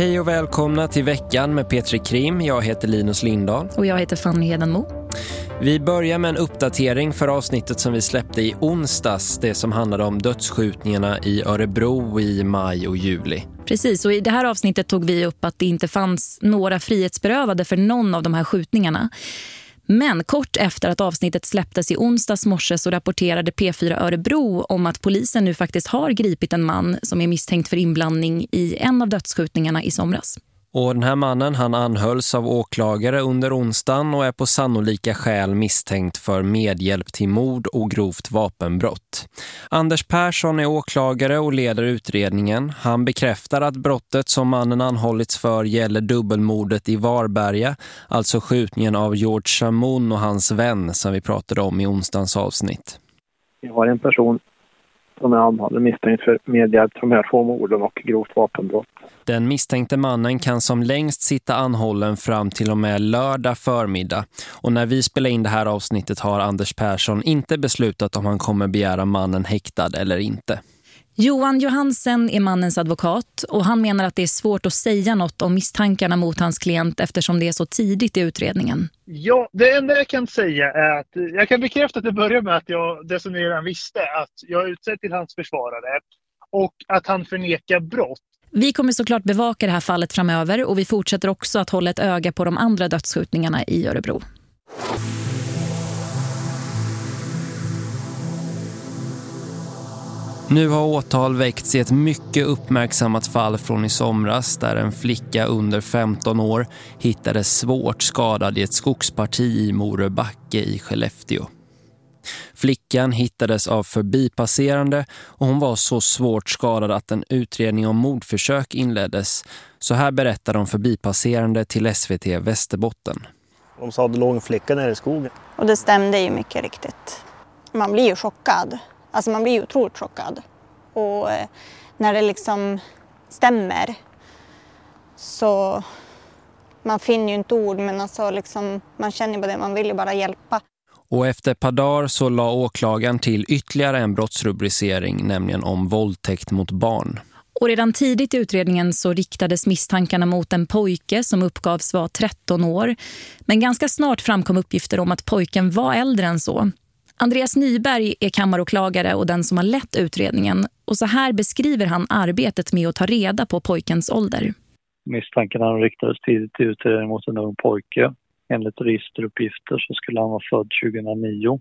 Hej och välkomna till veckan med Petri Krim. Jag heter Linus Lindahl. Och jag heter Fanny Hedenmo. Vi börjar med en uppdatering för avsnittet som vi släppte i onsdags. Det som handlade om dödsskjutningarna i Örebro i maj och juli. Precis, och i det här avsnittet tog vi upp att det inte fanns några frihetsberövade för någon av de här skjutningarna. Men kort efter att avsnittet släpptes i onsdags morse så rapporterade P4 Örebro om att polisen nu faktiskt har gripit en man som är misstänkt för inblandning i en av dödsskjutningarna i somras. Och den här mannen han anhölls av åklagare under onsdagen och är på sannolika skäl misstänkt för medhjälp till mord och grovt vapenbrott. Anders Persson är åklagare och leder utredningen. Han bekräftar att brottet som mannen anhållits för gäller dubbelmordet i Varberga, alltså skjutningen av George Chamon och hans vän som vi pratade om i onsdagens avsnitt. Vi har en person som är anhållen misstänkt för medhjälp till de här två morden och grovt vapenbrott. Den misstänkte mannen kan som längst sitta anhållen fram till och med lördag förmiddag. Och när vi spelar in det här avsnittet har Anders Persson inte beslutat om han kommer begära mannen häktad eller inte. Johan Johansen är mannens advokat och han menar att det är svårt att säga något om misstankarna mot hans klient eftersom det är så tidigt i utredningen. Ja, det enda jag kan säga är att jag kan bekräfta att det börjar med att jag, det som ni redan visste, att jag är utsedd till hans försvarare och att han förnekar brott. Vi kommer såklart bevaka det här fallet framöver och vi fortsätter också att hålla ett öga på de andra dödsskjutningarna i Örebro. Nu har åtal väckts i ett mycket uppmärksammat fall från i somras där en flicka under 15 år hittades svårt skadad i ett skogsparti i Morebacke i Skellefteå. Flickan hittades av förbipasserande och hon var så svårt skadad att en utredning om mordförsök inleddes. Så här berättar de förbipasserande till SVT Västerbotten. De sa att det låg en flicka nere i skogen. Och det stämde ju mycket riktigt. Man blir ju chockad. Alltså man blir ju otroligt chockad. Och eh, när det liksom stämmer så man finner ju inte ord men alltså liksom, man känner bara det, man vill ju bara hjälpa. Och efter ett par dagar så la åklagaren till ytterligare en brottsrubricering, nämligen om våldtäkt mot barn. Och redan tidigt i utredningen så riktades misstankarna mot en pojke som uppgavs vara 13 år. Men ganska snart framkom uppgifter om att pojken var äldre än så. Andreas Nyberg är kammaråklagare och den som har lett utredningen. Och så här beskriver han arbetet med att ta reda på pojkens ålder. Misstankarna riktades tidigt i utredningen mot en ung pojke. Enligt registeruppgifter så skulle han vara född 2009.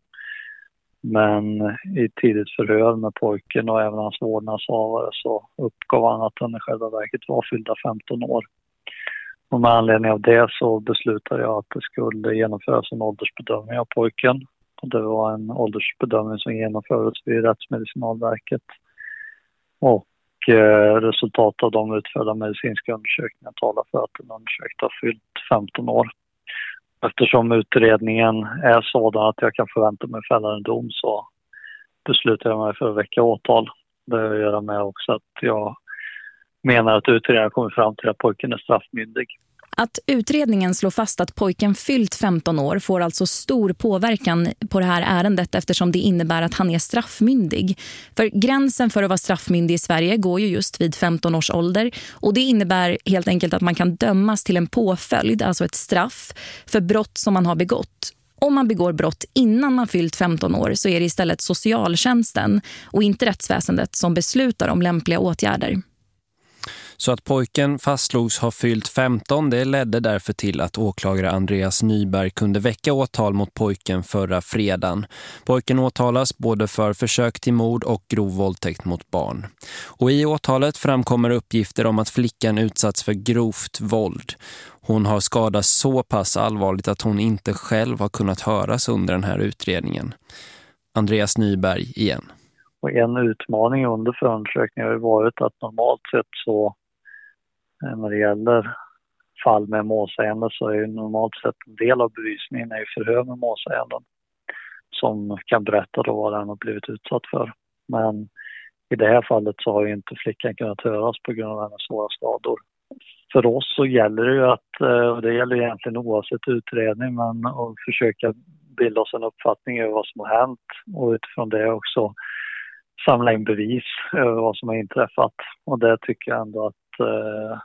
Men i tidigt förhör med pojken och även hans vårdnadshavare så uppgav han att han i själva verket var fyllda 15 år. Och med anledning av det så beslutade jag att det skulle genomföras en åldersbedömning av pojken det var en åldersbedömning som genomfördes vid Rättsmedicinalverket. Och eh, resultatet av de utförda medicinska undersökningarna talar för att den undersökta har fyllt 15 år. Eftersom utredningen är sådan att jag kan förvänta mig fällande dom så beslutar jag mig för att väcka åtal. Det har att göra med också att jag menar att utredningen kommer fram till att pojken är straffmyndig. Att utredningen slår fast att pojken fyllt 15 år får alltså stor påverkan på det här ärendet eftersom det innebär att han är straffmyndig. För gränsen för att vara straffmyndig i Sverige går ju just vid 15 års ålder och det innebär helt enkelt att man kan dömas till en påföljd, alltså ett straff, för brott som man har begått. Om man begår brott innan man fyllt 15 år så är det istället socialtjänsten och inte rättsväsendet som beslutar om lämpliga åtgärder. Så att pojken fastslogs ha fyllt 15 det ledde därför till att åklagare Andreas Nyberg kunde väcka åtal mot pojken förra fredagen. Pojken åtalas både för försök till mord och grov våldtäkt mot barn. Och i åtalet framkommer uppgifter om att flickan utsatts för grovt våld. Hon har skadats så pass allvarligt att hon inte själv har kunnat höras under den här utredningen. Andreas Nyberg igen. Och en utmaning under förundersökningen har varit att normalt sett så Eh, när det gäller fall med målsägande så är ju normalt sett en del av bevisningen är förhör med målsäganden som kan berätta då vad den har blivit utsatt för. Men i det här fallet så har ju inte flickan kunnat höras på grund av hennes svåra skador. För oss så gäller det ju att, eh, och det gäller egentligen oavsett utredning, men att försöka bilda oss en uppfattning över vad som har hänt och utifrån det också samla in bevis över vad som har inträffat. Och det tycker jag ändå att eh,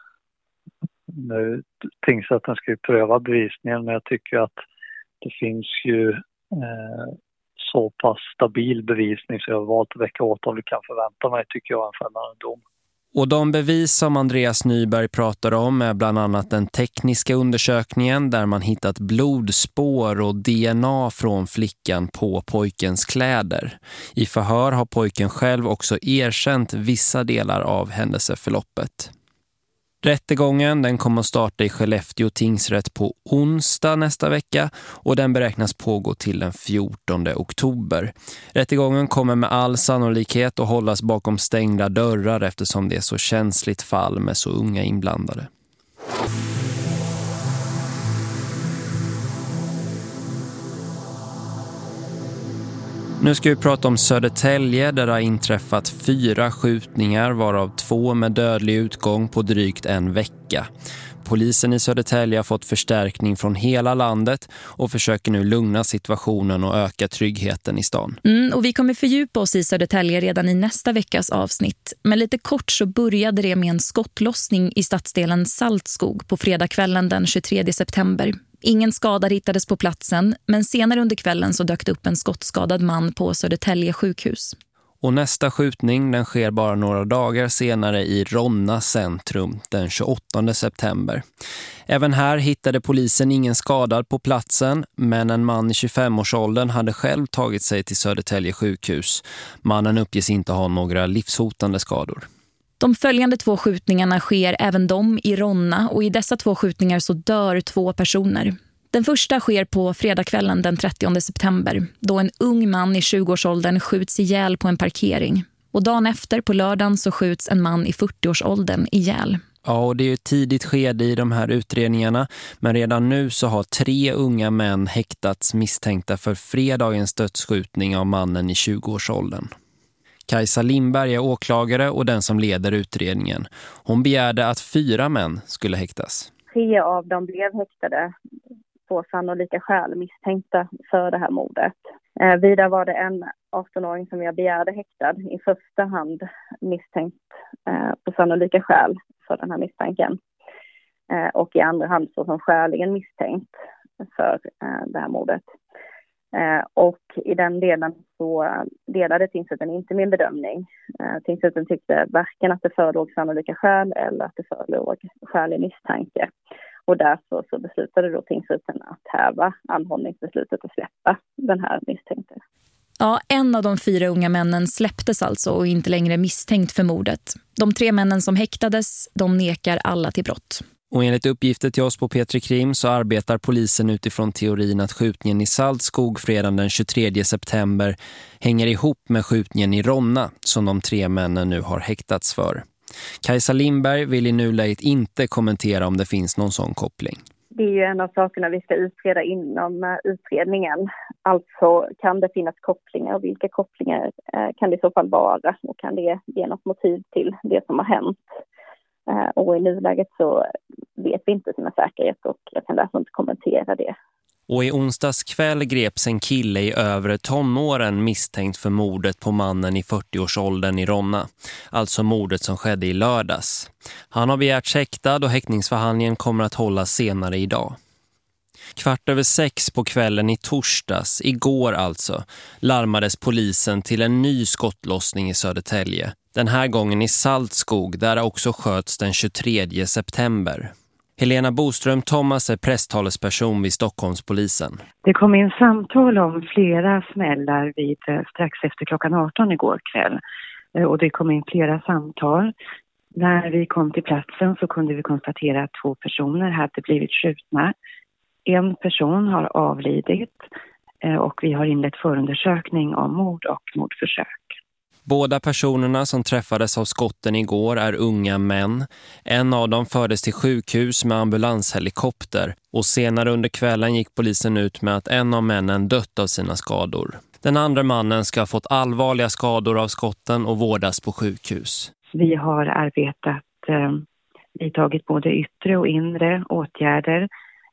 nu tingsrätten ska ju pröva bevisningen men jag tycker att det finns ju eh, så pass stabil bevisning så jag har valt att väcka åtal. Det kan förvänta mig, tycker jag, en fällande dom. Och de bevis som Andreas Nyberg pratar om är bland annat den tekniska undersökningen där man hittat blodspår och DNA från flickan på pojkens kläder. I förhör har pojken själv också erkänt vissa delar av händelseförloppet. Rättegången den kommer att starta i Skellefteå tingsrätt på onsdag nästa vecka och den beräknas pågå till den 14 oktober. Rättegången kommer med all sannolikhet att hållas bakom stängda dörrar eftersom det är så känsligt fall med så unga inblandade. Nu ska vi prata om Södertälje där det har inträffat fyra skjutningar varav två med dödlig utgång på drygt en vecka. Polisen i Södertälje har fått förstärkning från hela landet och försöker nu lugna situationen och öka tryggheten i stan. Mm, och vi kommer fördjupa oss i Södertälje redan i nästa veckas avsnitt. Men lite kort så började det med en skottlossning i stadsdelen Saltskog på fredagskvällen den 23 september. Ingen skadad hittades på platsen men senare under kvällen så dök det upp en skottskadad man på Södertälje sjukhus. Och nästa skjutning den sker bara några dagar senare i Ronna centrum den 28 september. Även här hittade polisen ingen skadad på platsen men en man i 25-årsåldern hade själv tagit sig till Södertälje sjukhus. Mannen uppges inte ha några livshotande skador. De följande två skjutningarna sker även de i Ronna och i dessa två skjutningar så dör två personer. Den första sker på fredagskvällen den 30 september då en ung man i 20-årsåldern skjuts ihjäl på en parkering. Och dagen efter på lördagen så skjuts en man i 40-årsåldern ihjäl. Ja, och det är ett tidigt skede i de här utredningarna. Men redan nu så har tre unga män häktats misstänkta för fredagens dödsskjutning av mannen i 20-årsåldern. Kajsa Lindberg är åklagare och den som leder utredningen. Hon begärde att fyra män skulle häktas. Tre av dem blev häktade på sannolika skäl misstänkta för det här mordet. Eh, vidare var det en 18-åring som jag begärde häktad, i första hand misstänkt eh, på sannolika skäl för den här misstanken. Eh, och i andra hand så som skäligen misstänkt för eh, det här mordet. Eh, och i den delen så delade tingsrätten inte min bedömning. Eh, tingsrätten tyckte varken att det förelåg sannolika skäl eller att det förelåg skälig misstanke. Och därför så beslutade då tingsrätten att häva anhållningsbeslutet och släppa den här misstänkte. Ja, en av de fyra unga männen släpptes alltså och inte längre misstänkt för mordet. De tre männen som häktades, de nekar alla till brott. Och enligt uppgifter till oss på Petri Krim så arbetar polisen utifrån teorin att skjutningen i Saltskog fredagen den 23 september hänger ihop med skjutningen i Ronna som de tre männen nu har häktats för. Kajsa Lindberg vill i nuläget inte kommentera om det finns någon sån koppling. Det är ju en av sakerna vi ska utreda inom eh, utredningen. Alltså kan det finnas kopplingar och vilka kopplingar eh, kan det i så fall vara och kan det ge något motiv till det som har hänt? Eh, och i nuläget så vet vi inte med säkerhet och jag kan därför inte kommentera det. Och i onsdags kväll greps en kille i övre tonåren misstänkt för mordet på mannen i 40-årsåldern i Ronna. Alltså mordet som skedde i lördags. Han har begärt häktad och häktningsförhandlingen kommer att hållas senare idag. Kvart över sex på kvällen i torsdags, igår alltså, larmades polisen till en ny skottlossning i Södertälje. Den här gången i Saltskog där det också sköts den 23 september. Helena Boström Thomas är presstalesperson vid Stockholmspolisen. Det kom in samtal om flera smällar vid eh, strax efter klockan 18 igår kväll. Eh, och det kom in flera samtal. När vi kom till platsen så kunde vi konstatera att två personer hade blivit skjutna. En person har avlidit eh, och vi har inlett förundersökning om mord och mordförsök. Båda personerna som träffades av skotten igår är unga män. En av dem fördes till sjukhus med ambulanshelikopter och senare under kvällen gick polisen ut med att en av männen dött av sina skador. Den andra mannen ska ha fått allvarliga skador av skotten och vårdas på sjukhus. Vi har arbetat, eh, vidtagit både yttre och inre åtgärder,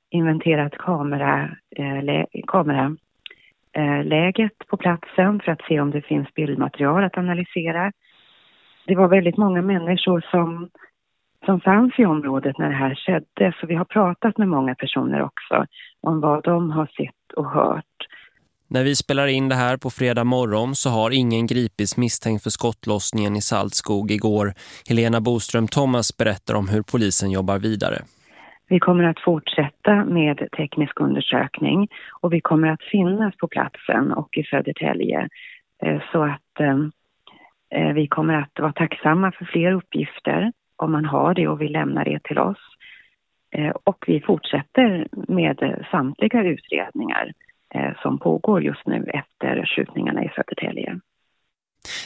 inventerat kamera, eh, kamera Eh, läget på platsen för att se om det finns bildmaterial att analysera. Det var väldigt många människor som som fanns i området när det här skedde. Så vi har pratat med många personer också om vad de har sett och hört. När vi spelar in det här på fredag morgon så har ingen gripits misstänkt för skottlossningen i Saltskog igår. Helena Boström Thomas berättar om hur polisen jobbar vidare. Vi kommer att fortsätta med teknisk undersökning och vi kommer att finnas på platsen och i Södertälje eh, så att eh, eh, vi kommer att vara tacksamma för fler uppgifter om man har det och vill lämna det till oss. Eh, och vi fortsätter med samtliga utredningar som pågår just nu efter skjutningarna i Södertälje.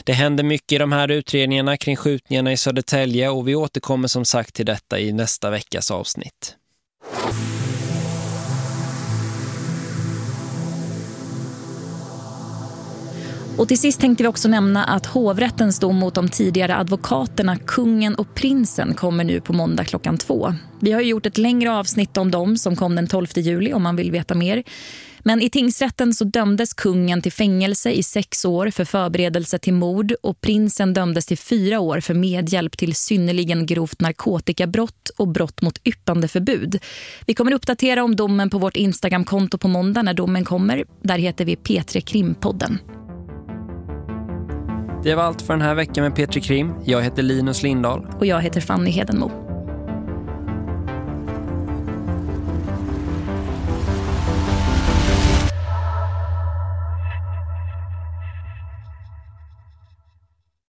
Det händer mycket i de här utredningarna kring skjutningarna i Södertälje och vi återkommer som sagt till detta i nästa veckas avsnitt. Och till sist tänkte vi också nämna att hovrättens dom mot de tidigare advokaterna Kungen och Prinsen kommer nu på måndag klockan två. Vi har gjort ett längre avsnitt om dem som kom den 12 juli om man vill veta mer. Men i tingsrätten så dömdes kungen till fängelse i sex år för förberedelse till mord och prinsen dömdes till fyra år för medhjälp till synnerligen grovt narkotikabrott och brott mot yppande förbud. Vi kommer uppdatera om domen på vårt Instagramkonto på måndag när domen kommer. Där heter vi P3 Krimpodden. Det var allt för den här veckan med Petri Krim. Jag heter Linus Lindahl. Och jag heter Fanny Hedenmo.